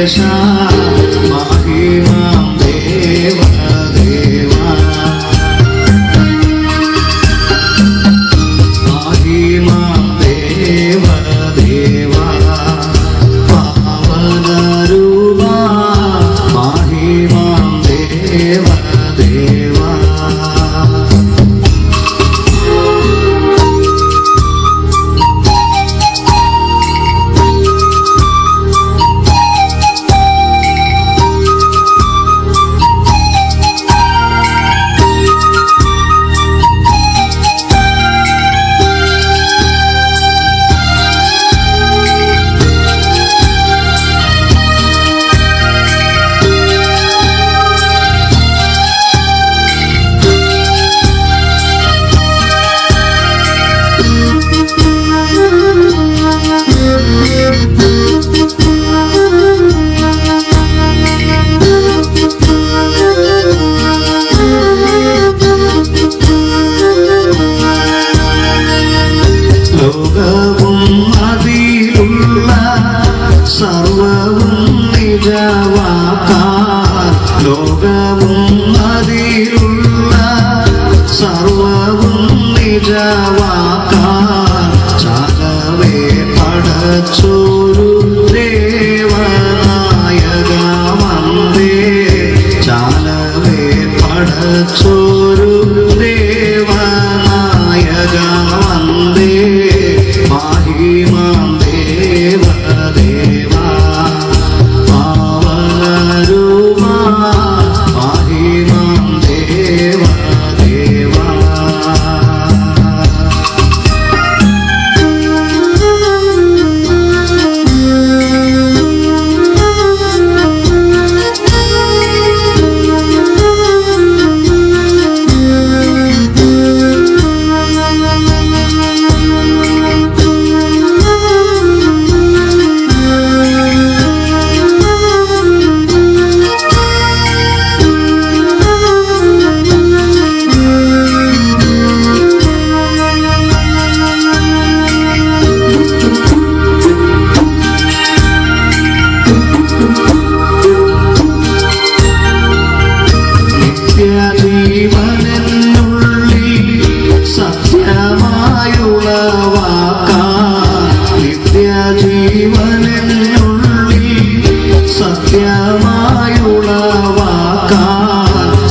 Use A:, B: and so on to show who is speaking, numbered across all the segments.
A: 雪山。സർവവും നിജവാക്കാൻ ലോകവും അതിലുള്ള സർവവും നിജവാക്കാൻ ചാകവേ പടച്ചോരു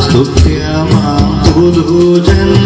A: सुख्युरुजन्